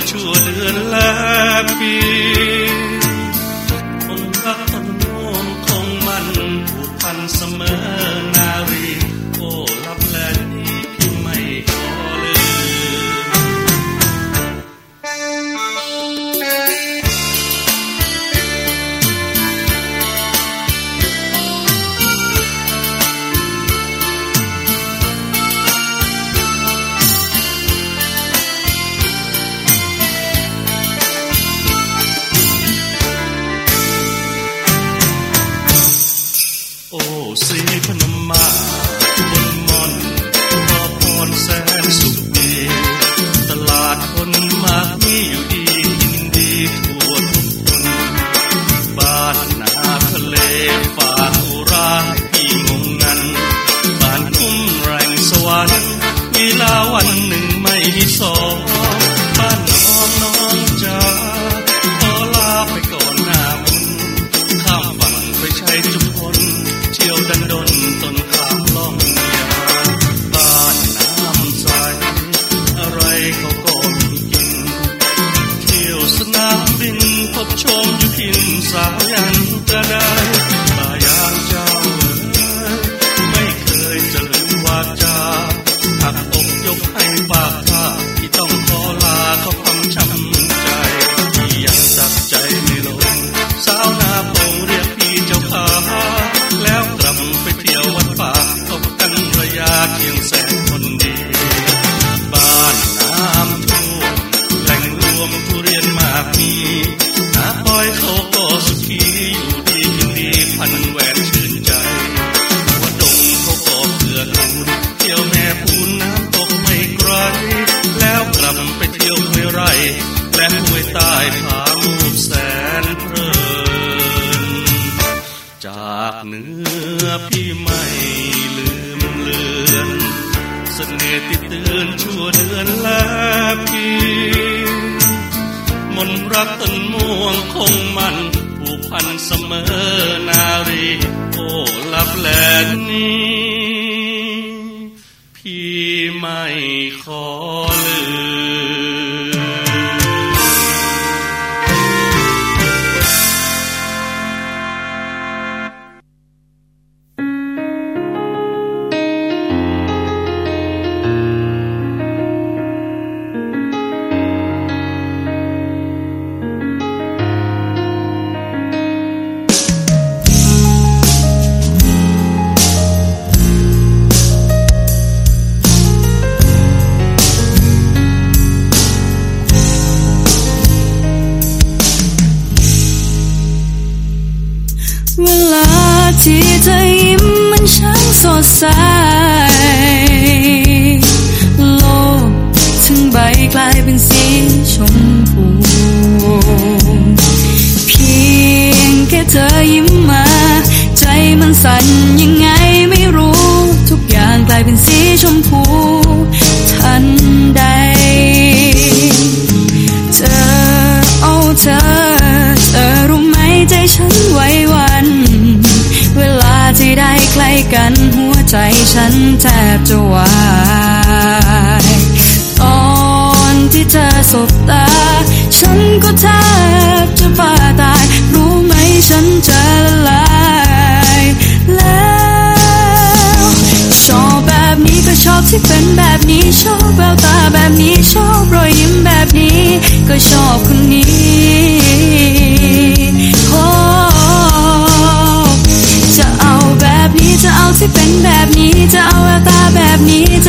chua đưa lá sayang tanah ที่เธอยิ้มมันช่างสดใส กันหัวใจฉันแทบจะวายตอนที่เธอสบตา ฉันก็แทบจะบ้าตาย รู้ไหมฉันจะละลายแล้วชอบแบบนี้ก็ชอบที่เป็นแบบนี้ ชอบแววตาแบบนี้ ชอบรอยยิ้มแบบนี้ ก็ชอบคนนี้า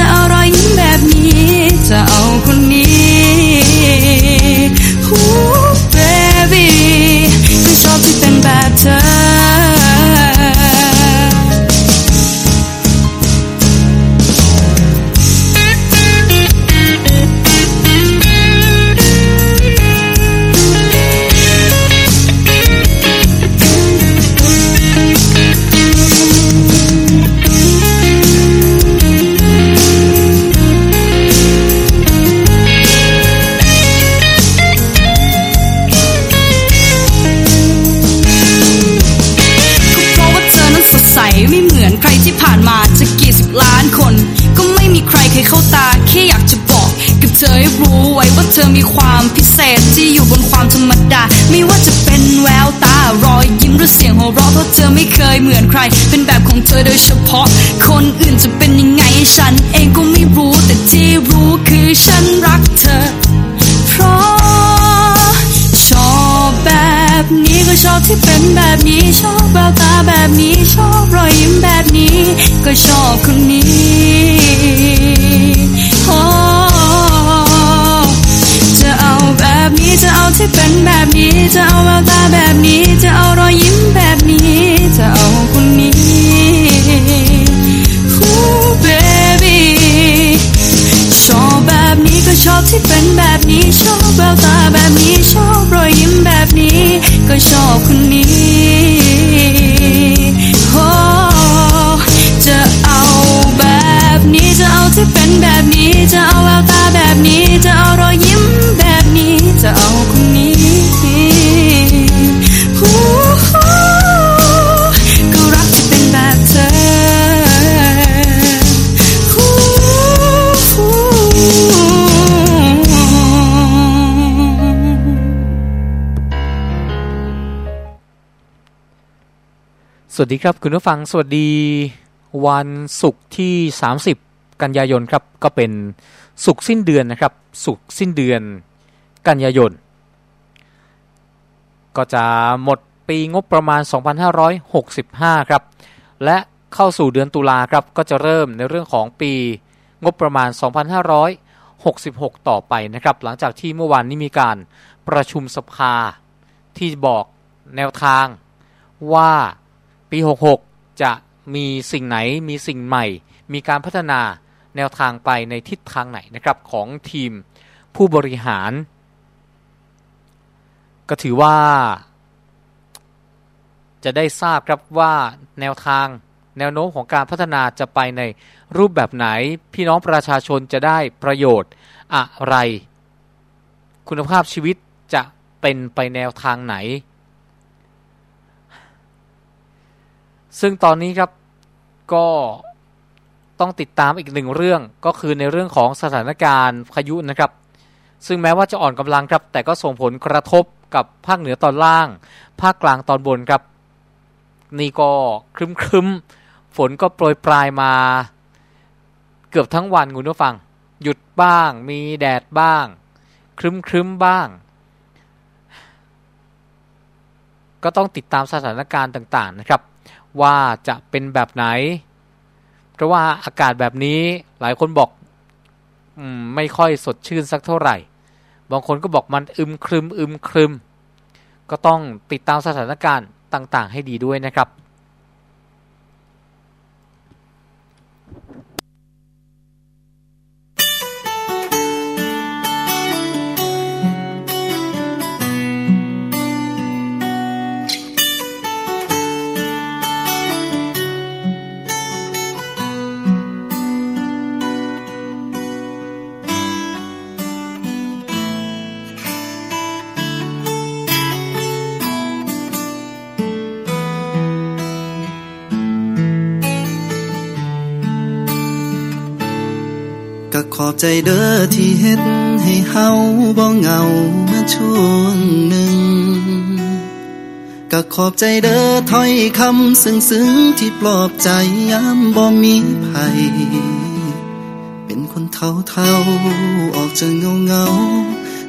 เคยเข้าตาแค่อยากจะบอก กับเธอให้รู้ไว้ว่าเธอมีความพิเศษที่อยู่บนความธรรมดา ไม่ว่าจะเป็นแววตารอยยิ้มหรือเสียงหัวเราะเพราะเธอไม่เคยเหมือนใคร เป็นแบบของเธอโดยเฉพาะ คนอื่นจะเป็นยังไงฉันเองก็ไม่รู้แต่ที่รู้คือฉันรักเธอ เพราะชอบแบบนี้ก็ชอบที่เป็นแบบนี้ ชอบแววตาแบบนี้ ชอบรอยยิ้มแบบนี้ ก็ชอบคนนี้ จะเอาแบบนี้จะเอาที่เป็นแบบนี้ จะเอาแววตาแบบนี้ จะเอารอยยิ้มแบบนี้ จะเอาคนนี้ชอบแบบนี้ก็ชอบที่เป็นแบบนี้ชอบ วัสดีครับคุณผู้ฟังสวัสดีวันศุกร์ที่ 30 กันยายนครับก็เป็นศุกร์สิ้นเดือนนะครับศุกร์สิ้นเดือนกันยายน ก็จะหมดปีงบประมาณ 2565 ครับ และเข้าสู่เดือนตุลาครับก็จะเริ่มในเรื่องของปีงบประมาณ 2566 ต่อไปนะครับ หลังจากที่เมื่อวานนี้มีการประชุมสภาที่บอกแนวทางว่า ปี 66 จะมีสิ่งไหนมีสิ่งใหม่ มีการพัฒนาแนวทางไปในทิศทางไหนนะครับของทีมผู้บริหาร ก็ถือว่า จะได้ทราบครับว่าแนวทางแนวโน้มของการพัฒนาจะไปในรูปแบบไหน พี่น้องประชาชนจะได้ประโยชน์อะไร คุณภาพชีวิตจะเป็นไปแนวทางไหน ซึ่งตอนนี้ครับก็ต้องติดตามอีกหนึ่งเรื่องก็คือในเรื่องของสถานการณ์พายุนะครับ ซึ่งแม้ว่าจะอ่อนกำลังครับ แต่ก็ส่งผลกระทบกับภาคเหนือตอนล่าง ภาคกลางตอนบนครับ นี่ก็ครึ้มครึมๆฝนก็โปรยปลายมา เกือบทั้งวันคุณผู้ฟัง หยุดบ้าง มีแดดบ้าง ครึมครึ้มๆบ้าง ก็ต้องติดตามสถานการณ์ต่าง ๆ นะครับ ว่าจะเป็นแบบไหน เพราะว่าอากาศแบบนี้หลายคนบอกอมไม่ค่อยสดชื่นสักเท่าไหร่ บางคนก็บอกมันอึมครึมอึมครึม ก็ต้องติดตามสถานการณ์ต่าง ๆ ให้ดีด้วยนะครับ ใจเด้อที่เฮ็ดให้เฮาบ่เหงามาช่วงหนึ่งก็ขอบใจเด้อถ้อยคำซึ้งๆที่ปลอบใจยามบ่มีภัย เป็นคนเท่าเท่าออกจะเงาเงา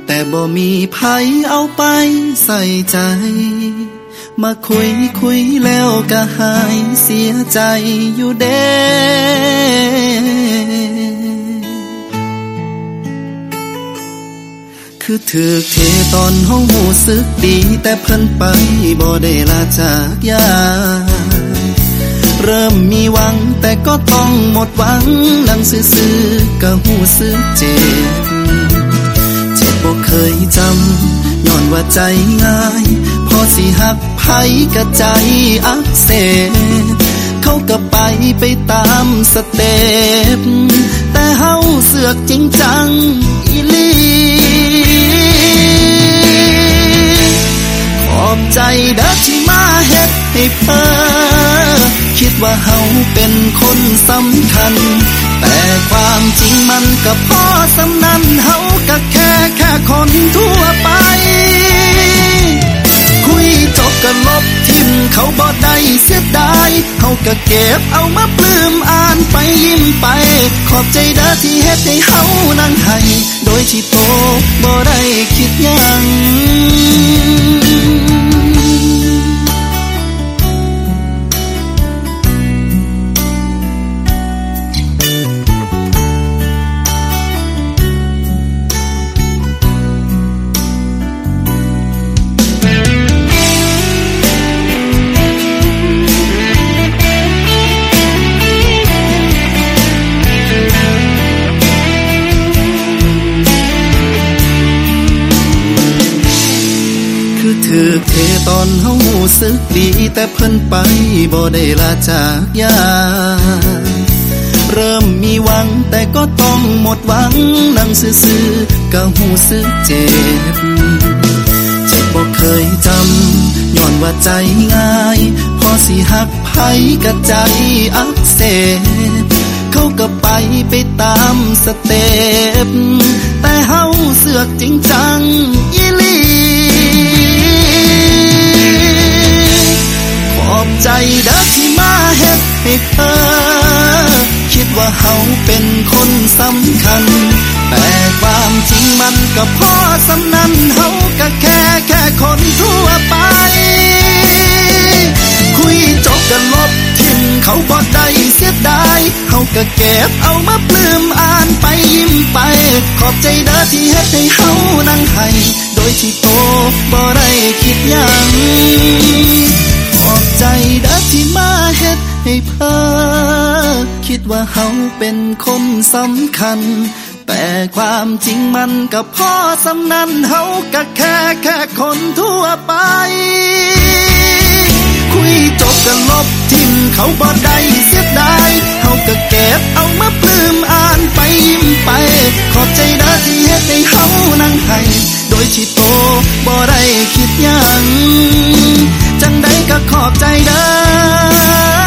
แต่บ่มีภัยเอาไปใส่ใจ มาคุยคุยแล้วก็หายเสียใจอยู่เด้ คือถือเทตอนห้องหูสึกดี แต่เพิ่นไปบ่ได้ลาจากยา เริ่มมีหวังแต่ก็ต้องหมดหวังนั่งซื่อๆก็หูสึกเจ็บ เจ็บบ่เคยจำย้อนว่าใจง่าย พอสิหักไผกะใจอักเสบเขาก็ไปไปตามสเต็ปแต่เฮาเสือกจริงจังอีลี อบใจเด้อที่มาเฮ็ดให้เพ้อคิดว่าเฮาเป็นคนสำคัญ แต่ความจริงมันก็พอสำนันเฮาก็แค่แค่คนทั่วไป คุยจบก็ลบทิมเขาบ่ได้เสียดายเฮาก็เก็บเอามาปลื้มอ่านไปยิ้มไป ขอบใจเด้อที่เฮ็ดให้เฮานั่งให้โดยที่โตบ่ได้คิดยัง ถือเทตอนเฮาหูสึกดี แต่เพิ่นไปบ่ได้ลาจากยา เริ่มมีหวังแต่ก็ต้องหมดหวังนั่งซื่อๆก็หูสึกเจ็บเจ็บบ่เคยจำย้อนว่าใจง่าย พอสิหักไผกะใจอักเสบเขาก็ไปไปตามสเต็ปแต่เฮาเสือกจริงจังอี ใจเด้อที่มาเฮ็ดให้เธอ คิดว่าเฮาเป็นคนสำคัญ แต่ความจริงมันก็พอสำนันเฮาก็แค่แค่คนทั่วไป คุยจบกันลบทิมเขาบ่ได้เสียดายเฮาก็เก็บเอามาปลื้มอ่านไปยิ้มไป ขอบใจเด้อที่เฮ็ดให้เฮานั่งให้โดยที่โตบ่ได้คิดยัง ให้เพ้อคิดว่าเฮาเป็นคนสำคัญ แต่ความจริงมันก็พ่อสำนันเฮาก็แค่แค่คนทั่วไป คุยจบกันลบทิ้มเขาบ่ได้เสียดายเฮาก็เก็บเอามาปลื้มอ่านไปยิ้มไป ขอบใจเด้อที่เฮ็ดให้เฮานั่งให้โดยที่โตบ่ได้คิดยังจังใดก็ขอบใจเด้อ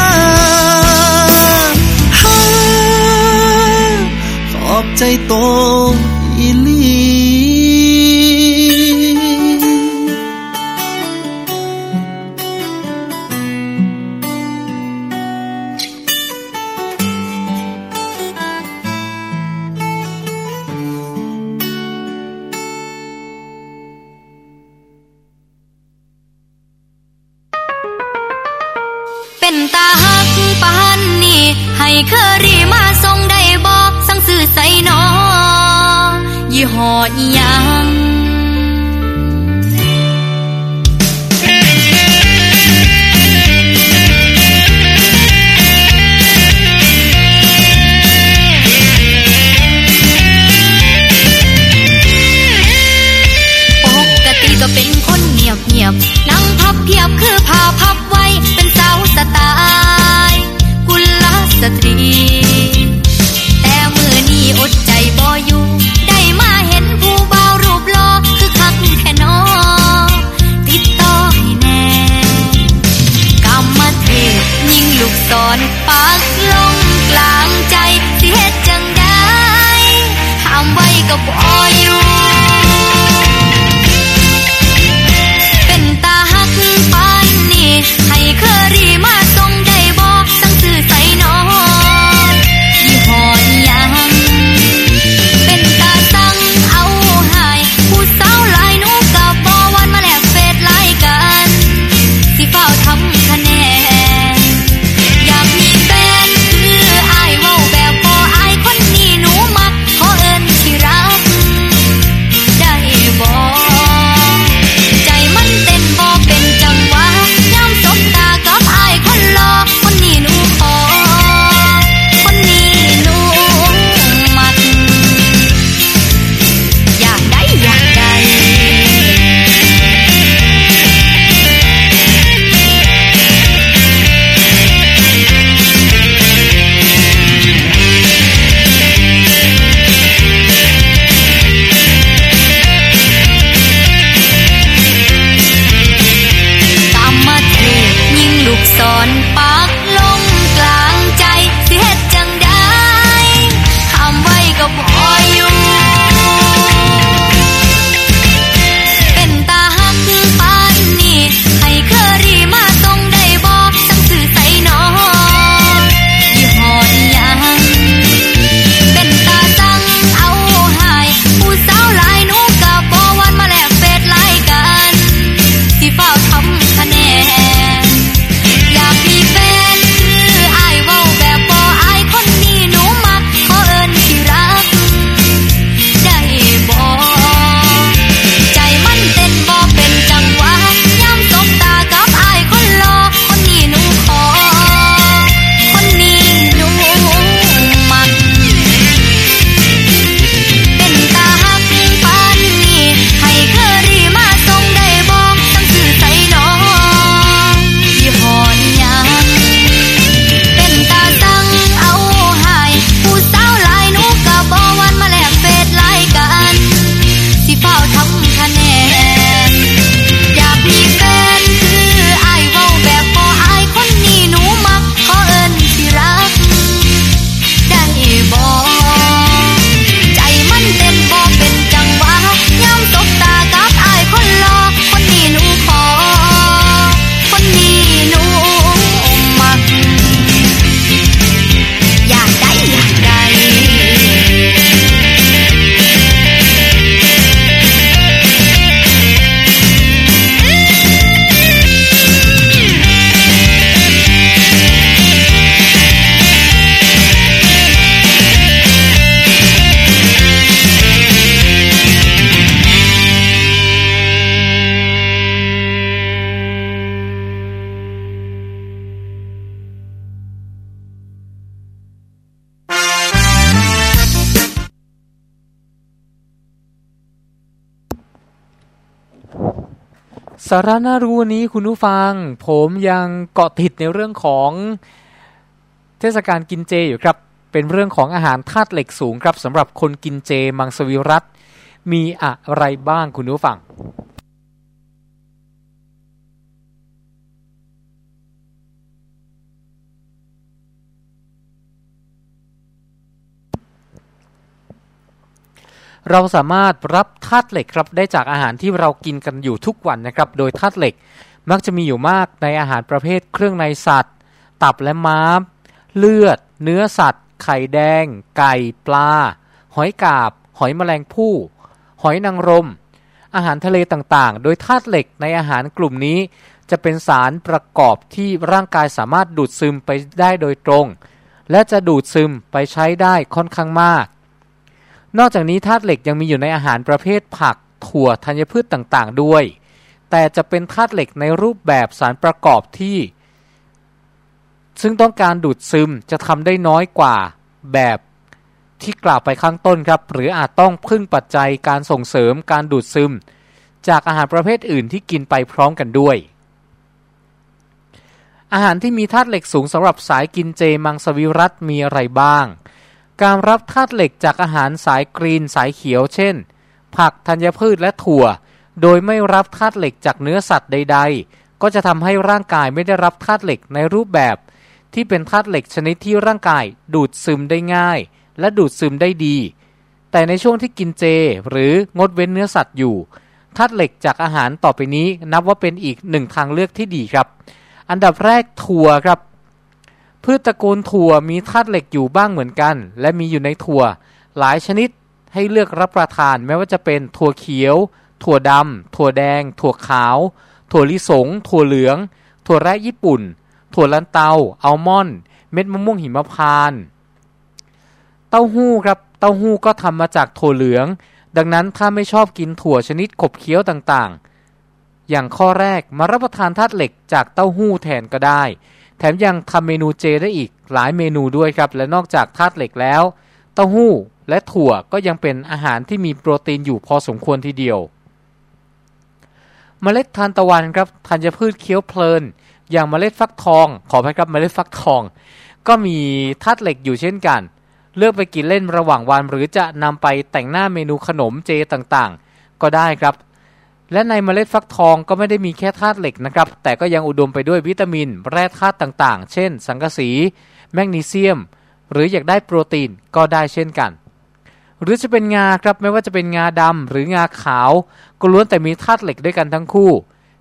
ขอาระน่ารู้วันนี้คุณผู้ฟัง ผมยังเกาะติดในเรื่องของเทศกาลกินเจอยู่ครับ เป็นเรื่องของอาหารธาตุเหล็กสูงครับสำหรับคนกินเจมังสวิรัตมีอะไรบ้างคุณผู้ฟัง เราสามารถรับธาตุเหล็กครับได้จากอาหารที่เรากินกันอยู่ทุกวันนะครับ โดยธาตุเหล็กมักจะมีอยู่มากในอาหารประเภทเครื่องในสัตว์ ตับและม้ามเลือด เนื้อสัตว์ ไข่แดง ไก่ปลา หอยกาบ หอยแมลงภู่ หอยนางรม อาหารทะเลต่างๆ โดยธาตุเหล็กในอาหารกลุ่มนี้ จะเป็นสารประกอบที่ร่างกายสามารถดูดซึมไปได้โดยตรง และจะดูดซึมไปใช้ได้ค่อนข้างมาก นอกจากนี้ธาตุเหล็กยังมีอยู่ในอาหารประเภทผัก ถั่วธัญพืชต่างๆ ด้วย แต่จะเป็นธาตุเหล็กในรูปแบบสารประกอบที่ ซึ่งต้องการดูดซึมจะทำได้น้อยกว่าแบบที่กล่าวไปข้างต้นครับ หรืออาจต้องพึ่งปัจจัยการส่งเสริมการดูดซึม จากอาหารประเภทอื่นที่กินไปพร้อมกันด้วย อาหารที่มีธาตุเหล็กสูงสำหรับสายกินเจมังสวิรัตมีอะไรบ้าง การรับธาตุเหล็กจากอาหารสายกรีนสายเขียวเช่น ผักธัญพืชและถั่ว โดยไม่รับธาตุเหล็กจากเนื้อสัตว์ใด ๆ ก็จะทำให้ร่างกายไม่ได้รับธาตุเหล็กในรูปแบบ ที่เป็นธาตุเหล็กชนิดที่ร่างกายดูดซึมได้ง่าย และดูดซึมได้ดี แต่ในช่วงที่กินเจ หรืองดเว้นเนื้อสัตว์อยู่ธาตุเหล็กจากอาหารต่อไปนี้นับว่าเป็นอีกหนึ่งทางเลือกที่ดีครับ อันดับแรกถั่วครับ พืชตระกูลถั่วมีธาตุเหล็กอยู่บ้างเหมือนกัน และมีอยู่ในถั่ว หลายชนิดให้เลือกรับประทานแม้ว่าจะเป็นถั่วเขียว ถั่วดำถั่วแดง ถั่วขาว ถั่วลิสง ถั่วเหลือง ถั่วแระญี่ปุ่น ถั่วลันเตาอัลมอนด์ เม็ดมะม่วงหิมพานต์เต้าหู้ครับเต้าหู้ก็ทำมาจากถั่วเหลือง ดังนั้นถ้าไม่ชอบกินถั่วชนิดขบเคี้ยวต่างๆ อย่างข้อแรกมารับประทานธาตุเหล็กจากเต้าหู้แทนก็ได้ แถมยังทำเมนูเจได้อีกหลายเมนูด้วยครับ และนอกจากธาตุเหล็กแล้ว เต้าหู้และถั่วก็ยังเป็นอาหารที่มีโปรตีนอยู่พอสมควรทีเดียวเมล็ดทานตะวันครับธัญพืชเคี้ยวเพลิน อย่างเมล็ดฟักทอง ขอไปครับเมล็ดฟักทอง ก็มีธาตุเหล็กอยู่เช่นกัน เลือกไปกินเล่นระหว่างวัน หรือจะนำไปแต่งหน้าเมนูขนมเจต่างๆ ก็ได้ครับ และในเมล็ดฟักทองก็ไม่ได้มีแค่ธาตุเหล็กนะครับ แต่ก็ยังอุดมไปด้วยวิตามิน แร่ธาตุต่างๆ เช่น สังกะสี แมกนีเซียม หรืออยากได้โปรตีนก็ได้เช่นกัน หรือจะเป็นงาครับไม่ว่าจะเป็นงาดำหรืองาขาว ก็ล้วนแต่มีธาตุเหล็กด้วยกันทั้งคู่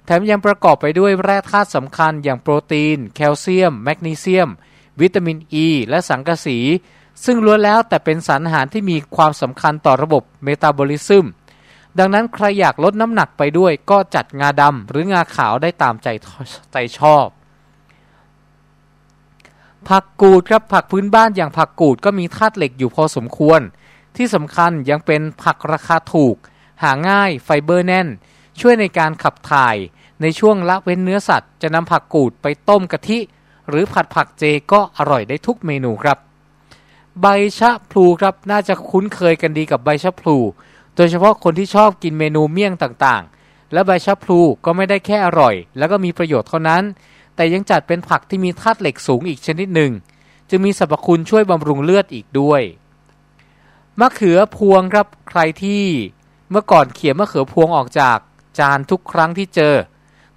แถมยังประกอบไปด้วยแร่ธาตุสำคัญอย่างโปรตีน แคลเซียม แมกนีเซียม วิตามินอ e, ีและสังกะสี ซึ่งล้วนแล้วแต่เป็นสารอาหารที่มีความสำคัญต่อระบบเมตาบอลิซึม ดังนั้นใครอยากลดน้ำหนักไปด้วย ก็จัดงาดำหรืองาขาวได้ตามใจใจชอบ ผักกูดครับผักพื้นบ้านอย่างผักกูดก็มีธาตุเหล็กอยู่พอสมควร ที่สำคัญยังเป็นผักราคาถูก หาง่ายไฟเบอร์แน่น ช่วยในการขับถ่าย ในช่วงละเว้นเนื้อสัตว์ จะนำผักกูดไปต้มกะทิ หรือผัดผักเจก็อร่อยได้ทุกเมนูครับ ใบชะพลูครับน่าจะคุ้นเคยกันดีกับใบชะพลู โดยเฉพาะคนที่ชอบกินเมนูเมี่ยงต่างๆ และใบชะพลูก็ไม่ได้แค่อร่อย แล้วก็มีประโยชน์เท่านั้น แต่ยังจัดเป็นผักที่มีธาตุเหล็กสูงอีกชนิดหนึ่ง จึงมีสรรพคุณช่วยบำรุงเลือดอีกด้วย มะเขือพวงครับใครที่เมื่อก่อนเขี่ยมะเขือพวงออกจากจานทุกครั้งที่เจอ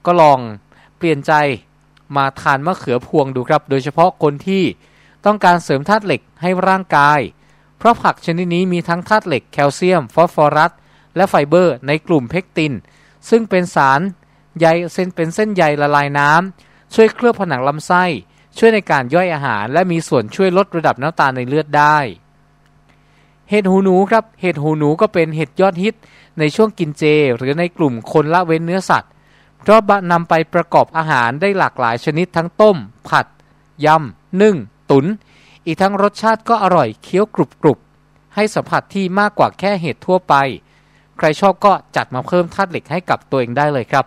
ก็ลองเปลี่ยนใจมาทานมะเขือพวงดูครับ โดยเฉพาะคนที่ต้องการเสริมธาตุเหล็กให้ร่างกาย เพราะผักชนิดนี้มีทั้งธาตุเหล็กแคลเซียม ฟอสฟอรัส และไฟเบอร์ในกลุ่มเพกติน ซึ่งเป็นสารใยเส้นเป็นเส้นใยละลายน้ำช่วยเคลือบผนังลำไส้ ช่วยในการย่อยอาหาร และมีส่วนช่วยลดระดับน้ำตาลในเลือดได้เห็ดหูหนูครับ เห็ดหูหนูก็เป็นเห็ดยอดฮิตในช่วงกินเจ หรือในกลุ่มคนละเว้นเนื้อสัตว์ เพราะนำไปประกอบอาหารได้หลากหลายชนิดทั้งต้ม ผัด ยำ นึ่ง ตุ๋น อีกทั้งรสชาติก็อร่อยเคี้ยวกรุบกรุบให้สัมผัสที่มากกว่าแค่เห็ดทั่วไป ใครชอบก็จัดมาเพิ่มธาตุเหล็กให้กับตัวเองได้เลยครับ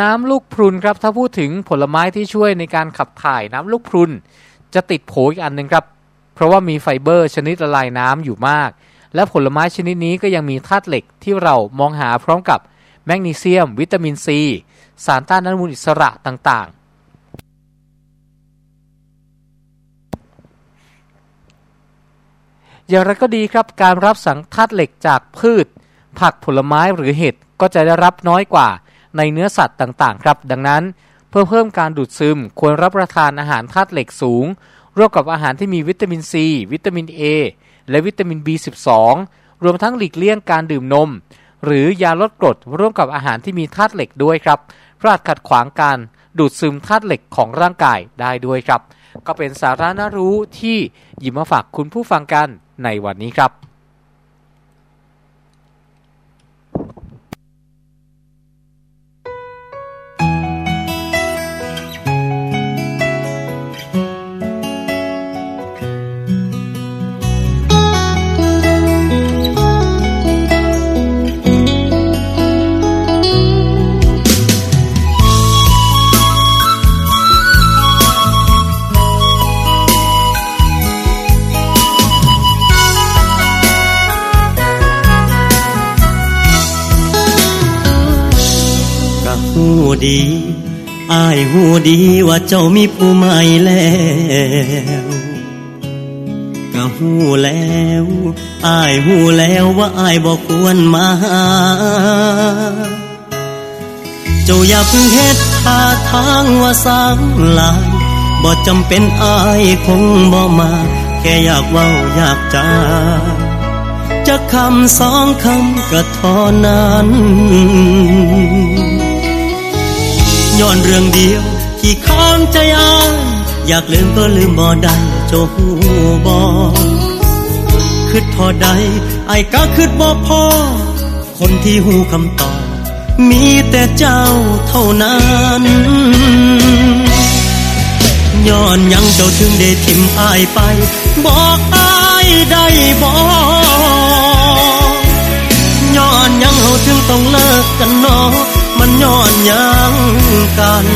น้ำลูกพรุนครับ ถ้าพูดถึงผลไม้ที่ช่วยในการขับถ่ายน้ำลูกพรุนจะติดโผอีกอันหนึ่งครับ เพราะว่ามีไฟเบอร์ชนิดละลายน้ำอยู่มาก และผลไม้ชนิดนี้ก็ยังมีธาตุเหล็กที่เรามองหาพร้อมกับแมกนีเซียม วิตามินซี สารต้านอนุมูลอิสระต่าง อย่างไรก็ดีครับการรับสังธาตุเหล็กจากพืช ผักผลไม้หรือเห็ดก็จะได้รับน้อยกว่าในเนื้อสัตว์ต่างๆ ครับ ดังนั้นเพื่อเพิ่มการดูดซึม ควรรับประทานอาหารธาตุเหล็กสูง ร่วมกับอาหารที่มีวิตามินซีวิตามิน A และวิตามิน B12 รวมทั้งหลีกเลี่ยงการดื่มนม หรือยาลดกรดร่วมกับอาหารที่มีธาตุเหล็กด้วยครับเพราะอาจขัดขวางการดูดซึมธาตุเหล็กของร่างกายได้ด้วยครับ ก็เป็นสาระน่ารู้ที่หยิบมาฝากคุณผู้ฟังกันในวันนี้ครับ ดีอายหูดีว่าเจ้ามีผู้ใหม่แล้วก็หูแล้วอายหูแล้วว่าอายบอกควรมา เจ้าอย่าเพิ่งเฮ็ดท่าทางว่าสางลายบ่จำเป็นอายคงบ่มา แค่อยากเว้าอยากจาจะคำสองคำก็เท่านั้น ย้อนเรื่องเดียว ที่ค้างใจอายอยากลืมก็ลืมบ่ได้โจหูบ่คืดทอใดไอ้ก็คืดบ่พอ คนที่หูคำตอบ มีแต่เจ้าเท่านั้นย้อนยังเจ้าถึงได้ทิมอายไป บอกอายได้บอกย้อนยังเฮาถึงต้องเลิกกันเนาะ มันย้อนยังกัน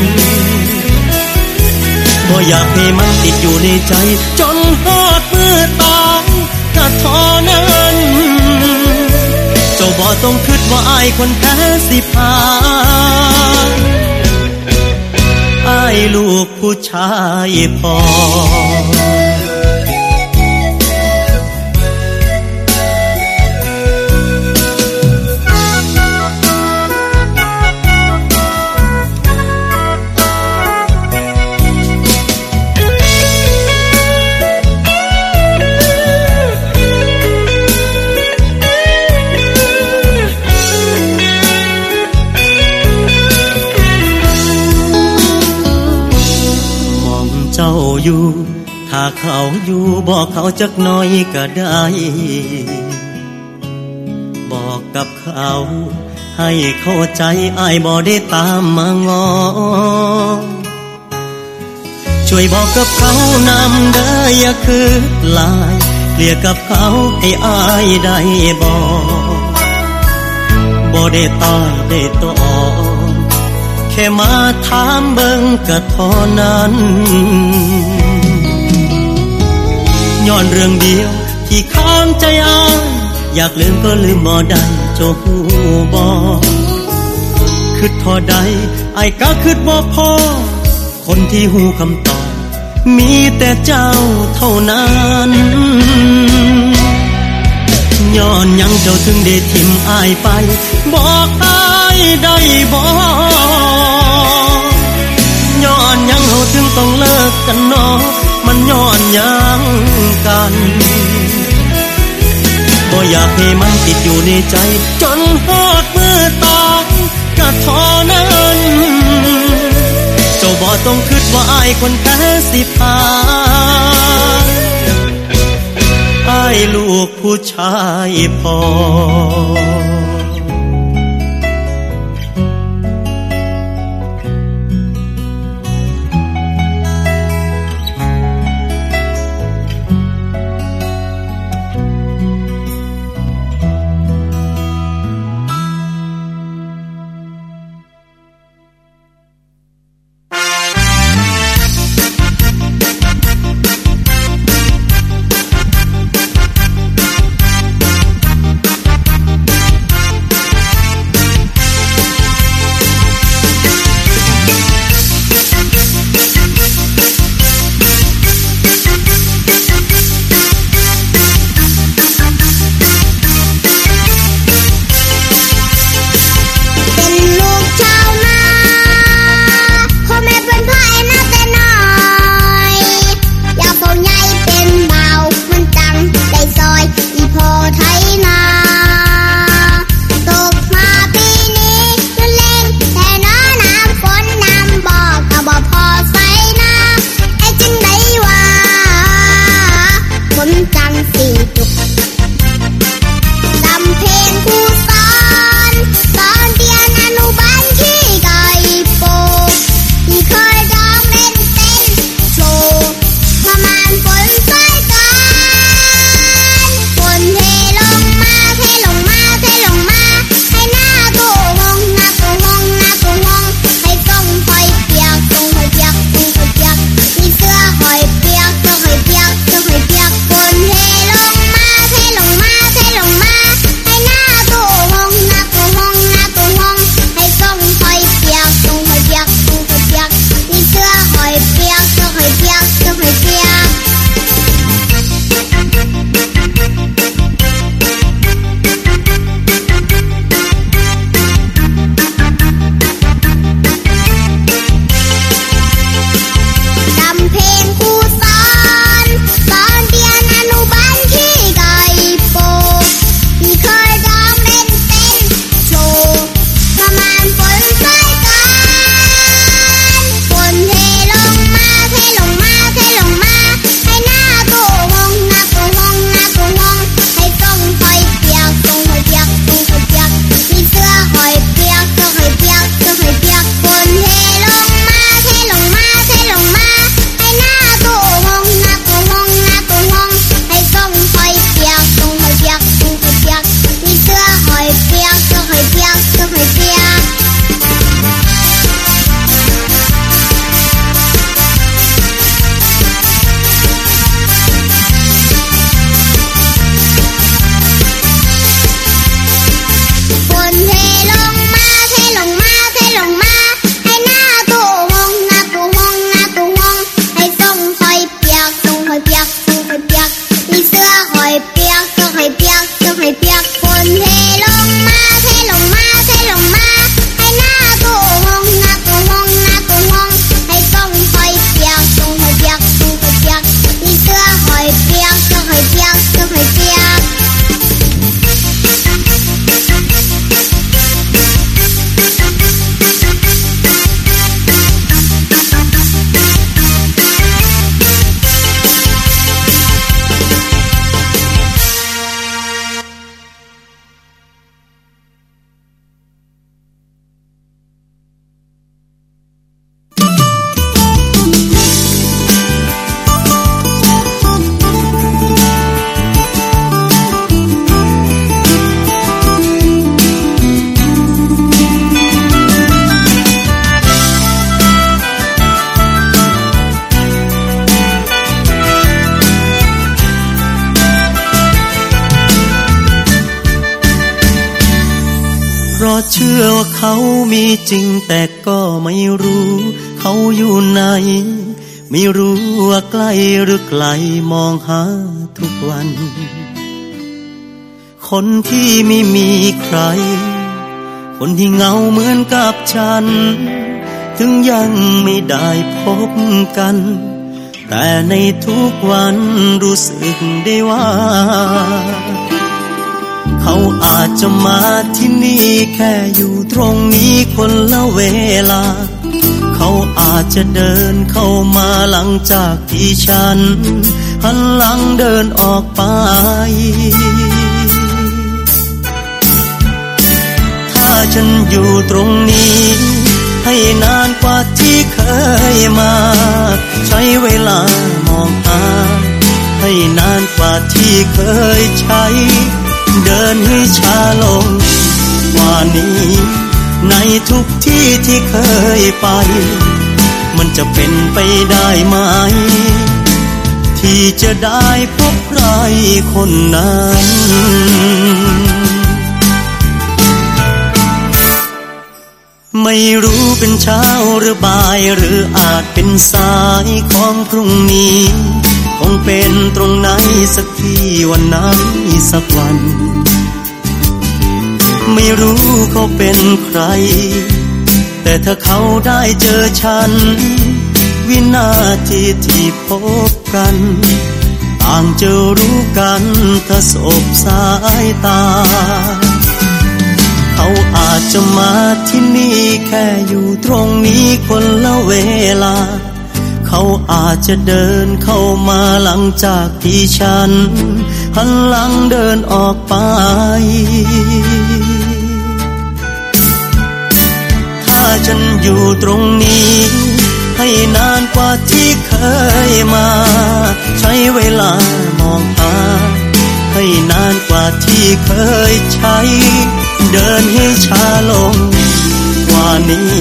บ่อยากให้มันติดอยู่ในใจ จนหอดมือตายก็ทอนั้นเจ้าบ่ต้องคิดว่าอายคนแพ้สิพาอายลูกผู้ชายพอ เขาอยู่บอกเขาจักหน่อยก็ได้ บอกกับเขา ให้เข้าใจอายบ่ได้ตามมางอ ช่วยบอกกับเขานำเด้ออย่าคือลายเกลียกับเขาให้อายได้บอกบ่ได้ตายได้ต่อแค่มาถามเบิ่งก็เท่านั้น ย้อนเรื่องเดียว ที่ค้างใจอายอยากลืมก็ลืมบ่ได้โจหูบ่คิดทอใดไอ้ก็คิดบ่พอ คนที่หูคำตอบ มีแต่เจ้าเท่านั้นย้อนยังเจ้าถึงได้ทิมอายไป บอกอายได้บอกย้อนยังเฮาถึงต้องเลิกกันเนาะ มันย้อนยังกันบ่อยากให้มันติดอยู่ในใจ จนหอดมือตายก็ทอนั้นเจ้าบ่ต้องคิดว่าอายคนแพ้สิพาอายลูกผู้ชายพอ รือไกลมองหาทุกวัน คนที่ไม่มีใคร คนที่เงาเหมือนกับฉัน ถึงยังไม่ได้พบกัน แต่ในทุกวันรู้สึกได้ว่า เขาอาจจะมาที่นี่แค่อยู่ตรงนี้คนละเวลา เขาอาจจะเดินเข้ามาหลังจากที่ฉัน หันหลังเดินออกไป ถ้าฉันอยู่ตรงนี้ ให้นานกว่าที่เคยมา ใช้เวลามองหา ให้นานกว่าที่เคยใช้ เดินให้ช้าลงกว่านี้ ในทุกที่ที่เคยไป มันจะเป็นไปได้ไหม ที่จะได้พบใครคนนั้น ไม่รู้เป็นเช้าหรือบ่ายหรืออาจเป็นสายของพรุ่งนี้ คงเป็นตรงไหนสักที่วันนั้นสักวัน ไม่รู้เขาเป็น ใคร แต่ถ้าเขาได้เจอฉัน วินาทีที่พบกัน ต่างจะรู้กันถ้าสบสายตา เขาอาจจะมาที่นี่แค่อยู่ตรงนี้คนละเวลา เขาอาจจะเดินเข้ามาหลังจากที่ฉันหันหลังเดินออกไป ฉันอยู่ตรงนี้ ให้นานกว่าที่เคยมา ใช้เวลามองหา ให้นานกว่าที่เคยใช้ เดินให้ช้าลงกว่านี้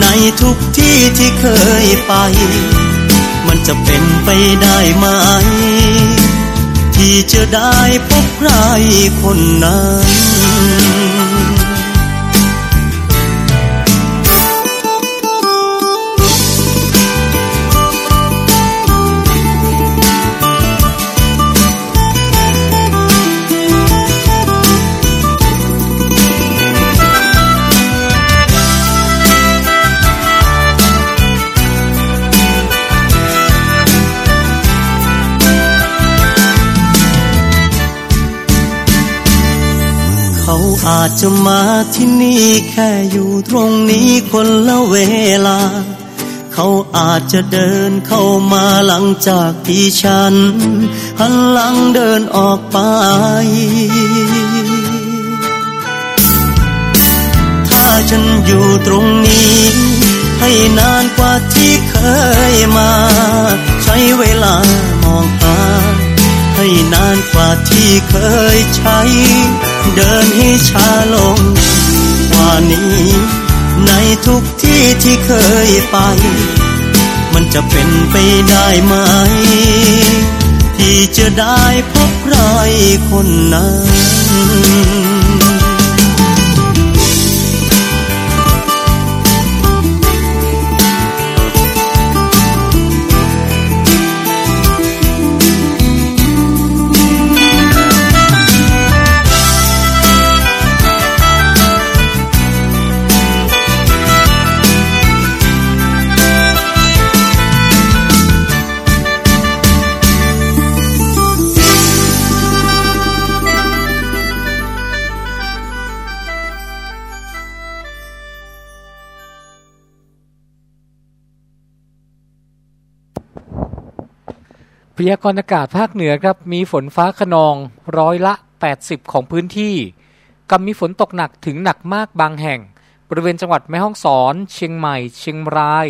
ในทุกที่ที่เคยไป มันจะเป็นไปได้ไหม ที่จะได้พบใครคนนั้นาอาจจะมาที่นี่แค่อยู่ตรงนี้คนละเวลา เขาอาจจะเดินเข้ามาหลังจากที่ฉัน หันหลังเดินออกไป ถ้าฉันอยู่ตรงนี้ ให้นานกว่าที่เคยมา ใช้เวลามองหาให้นานกว่าที่เคยใช้ เดินให้ช้าลงกว่านี้ ในทุกที่ที่เคยไป มันจะเป็นไปได้ไหม ที่จะได้พบใครคนนั้น ยากรณ์อากาศภาคเหนือครับมีฝนฟ้าขนองร้อยละ 80 ของพื้นที่กับมีฝนตกหนักถึงหนักมากบางแห่ง บริเวณจังหวัดแม่ฮ่องสอน เชียงใหม่ เชียงราย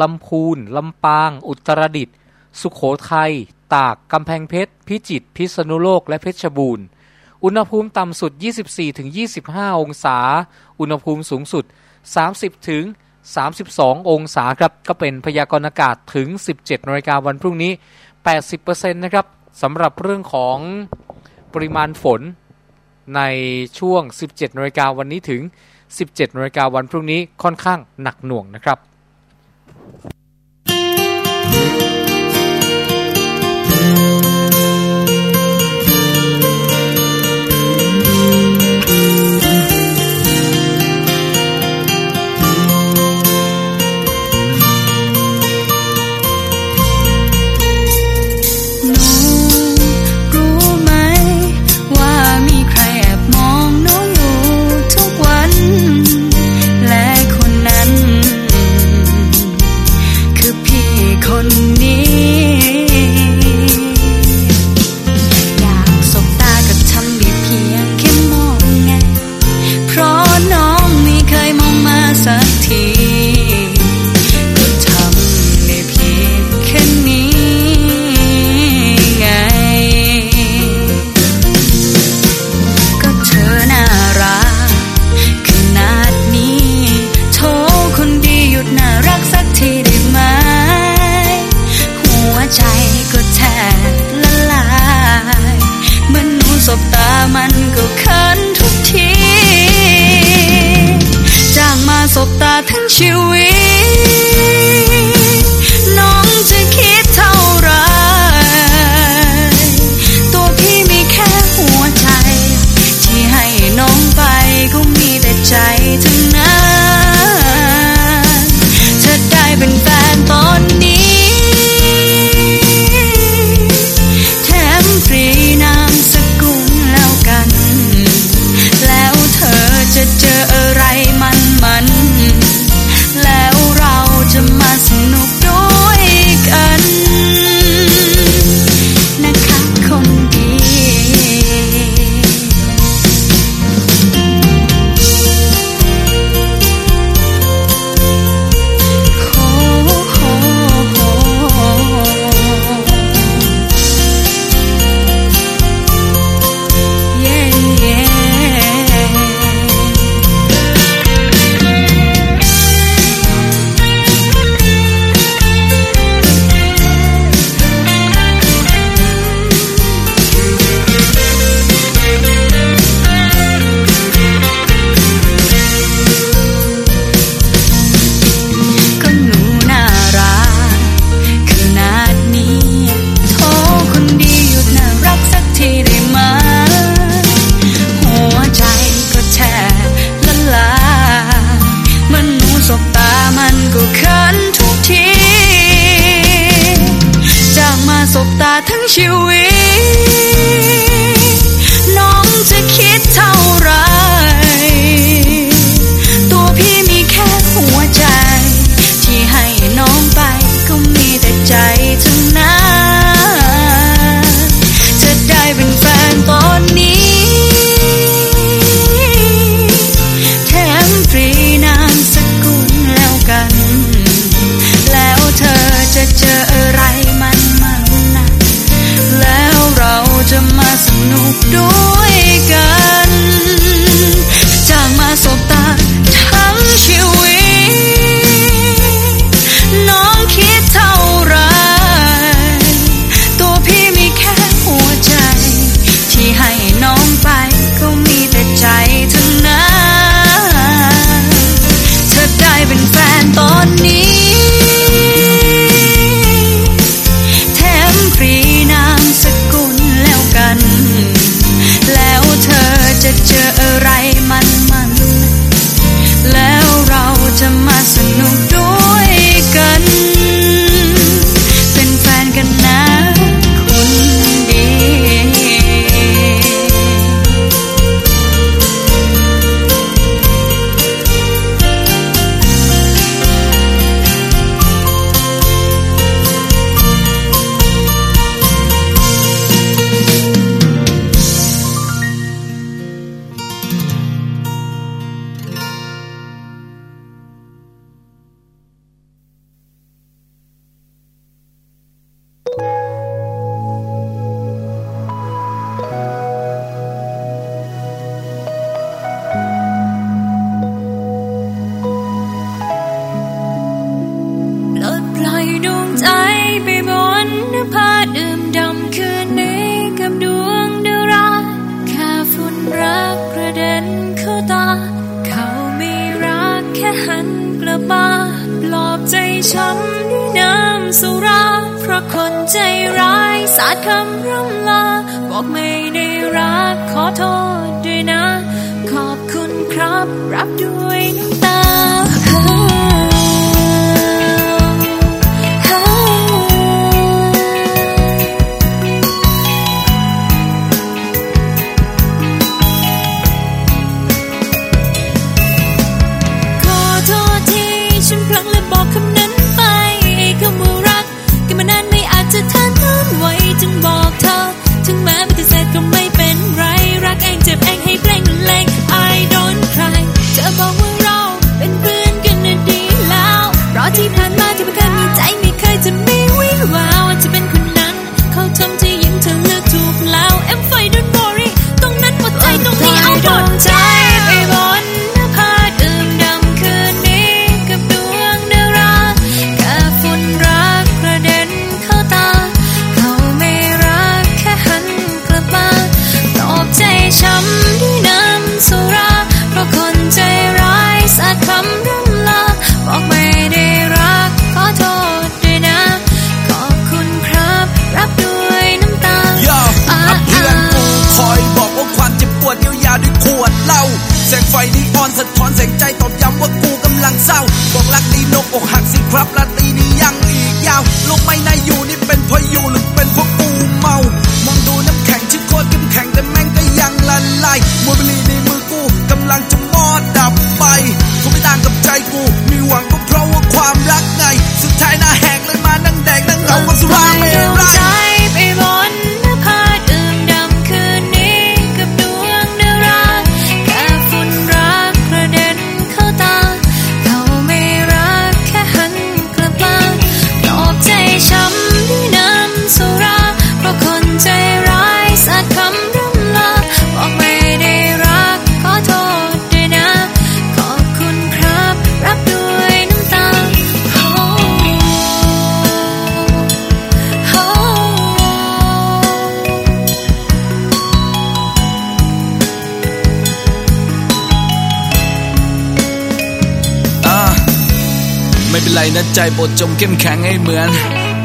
ลำพูนลำปาง อุตรดิตถ์สุขโขทัยตากกำแพงเพชร พิจิตรพิษณุโลกและเพชรบูรณ์อุณหภูมิต่ำสุด 24-25 องศา อุณหภูมิสูงสุด 30-32 องศาครับก็เป็นพยากรณ์อากาศถึง 17นาฬิกาวันพรุ่งนี้ 80%นะครับสำหรับเรื่องของปริมาณฝนในช่วง 17นาฬิกาวันนี้ถึง 17นาฬิกาวันพรุ่งนี้ค่อนข้างหนักหน่วงนะครับ นะใจบดจมเข้มแข็งให้เหมือน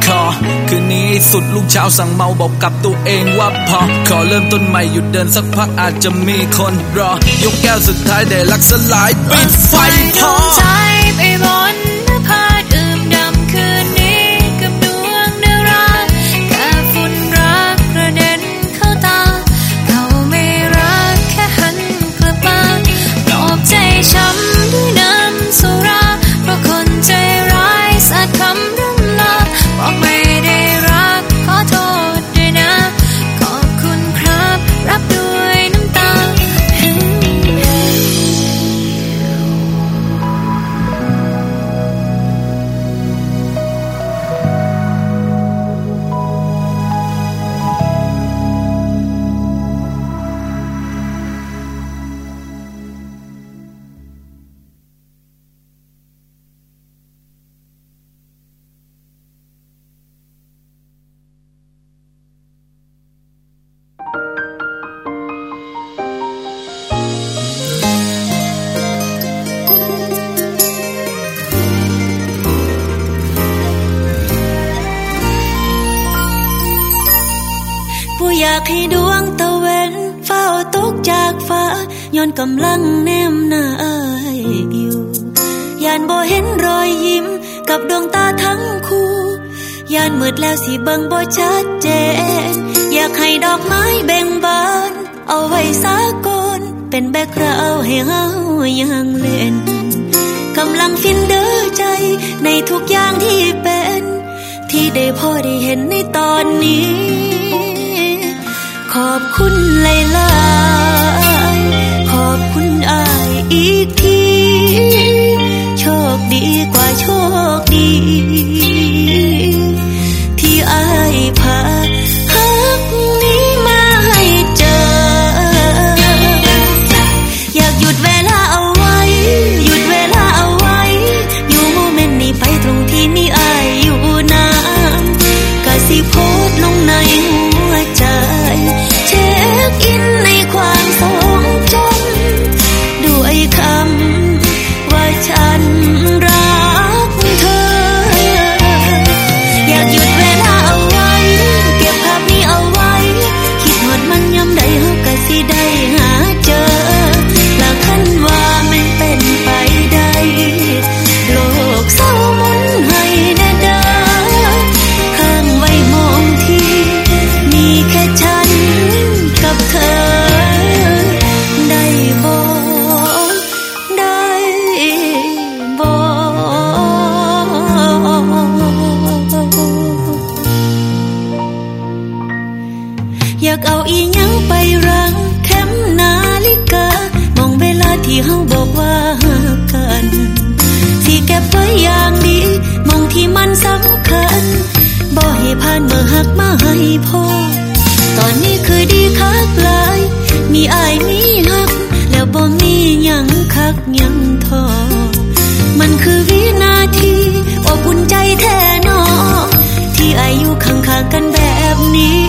คอคืนนี้สุดลูกเช้าสั่งเมาบอกกับตัวเองว่าพอ ขอเริ่มต้นใหม่หยุดเดินสักพักอาจจะมีคนรอ ยกแก้วสุดท้ายได้ลักสลายปิดไฟพอใจไปบน ยานมืดแล้วสิเบิ่งบ่ชัดเจน อยากให้ดอกไม้แบ่งบาน เอาไว้สากนเป็นแบกกราให้เฮายังเล่นกำลังฟินเด้อใจในทุกอย่างที่เป็น ที่ได้พอได้เห็นในตอนนี้ ขอบคุณหลายๆขอบคุณอายอีกที โชคดีกว่าโชคดี 你。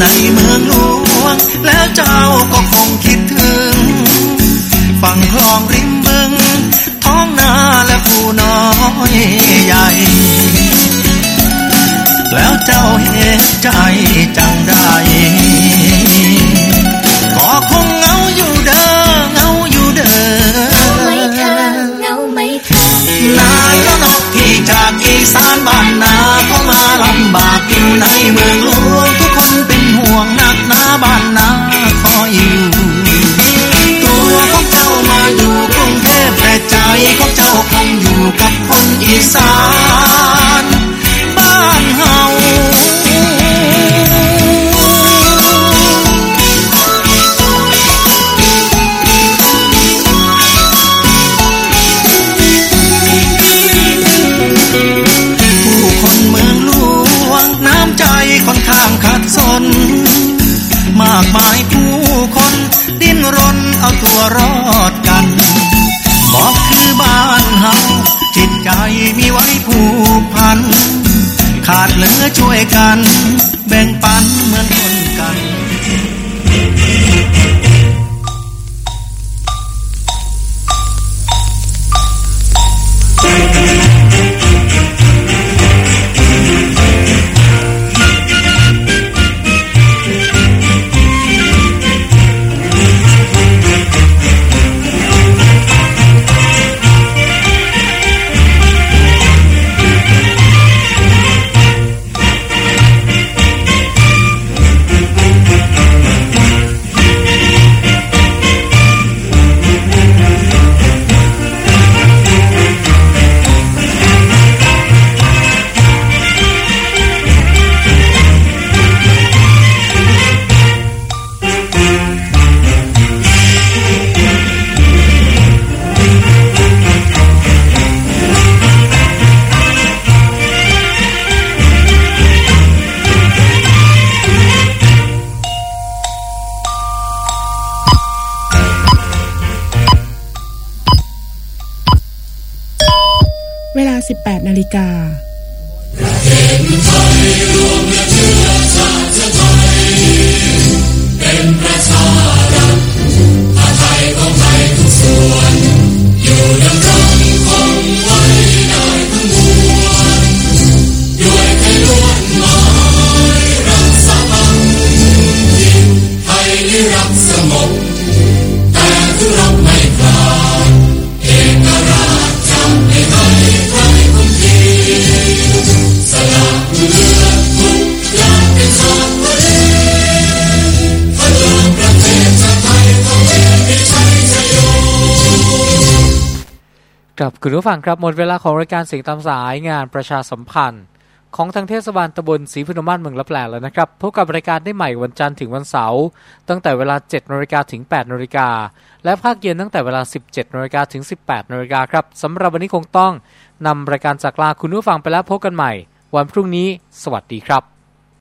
ในเมืองหลวง แล้วเจ้าก็คงคิดถึง ฝั่งคลองริมบึง ท้องนาและคูน้อยใหญ่ แล้วเจ้าเห็นใจจังได้ก็คงเงาอยู่เด้อเงาอยู่เด้อเงาไม่เธอนานแล้วกที่จากอีสานบ้านนาก็มาลำบากอยู่ในเมืองหลวง ห่วงนักหนาบ้านนาคอยอยู่ตัวของเจ้ามาอยู่กรุงเทพแต่ใจของเจ้าคงอยู่กับคนอีสานบ้านเฮาผู้คนเมืองหลวงน้ำใจค่อนข้างขัดสน มากมายผู้คน ดิ้นรนเอาตัวรอดกันบอกคือบ้านเฮาจิตใจมีไว้ผูกพัน ขาดเหลือช่วยกัน แบ่งปันเหมือนคน ผู้ฟังครับหมดเวลาของรายการเสียงตามสายงานประชาสัมพันธ์ ของทางเทศบาลตำบลศรีพนมานเมืองละแปลแล้วนะครับพบกับรายการได้ใหม่วันจันทร์ถึงวันเสาร์ตั้งแต่เวลา 7นาฬิกาถึง 8นาฬิกาและภาคเย็นตั้งแต่เวลา 17นาฬิกาถึง 18นาฬิกาครับสำหรับวันนี้คงต้องนำรายการจากลาคุณผู้ฟังไปแล้วพบกันใหม่ วันพรุ่งนี้ สวัสดีครับ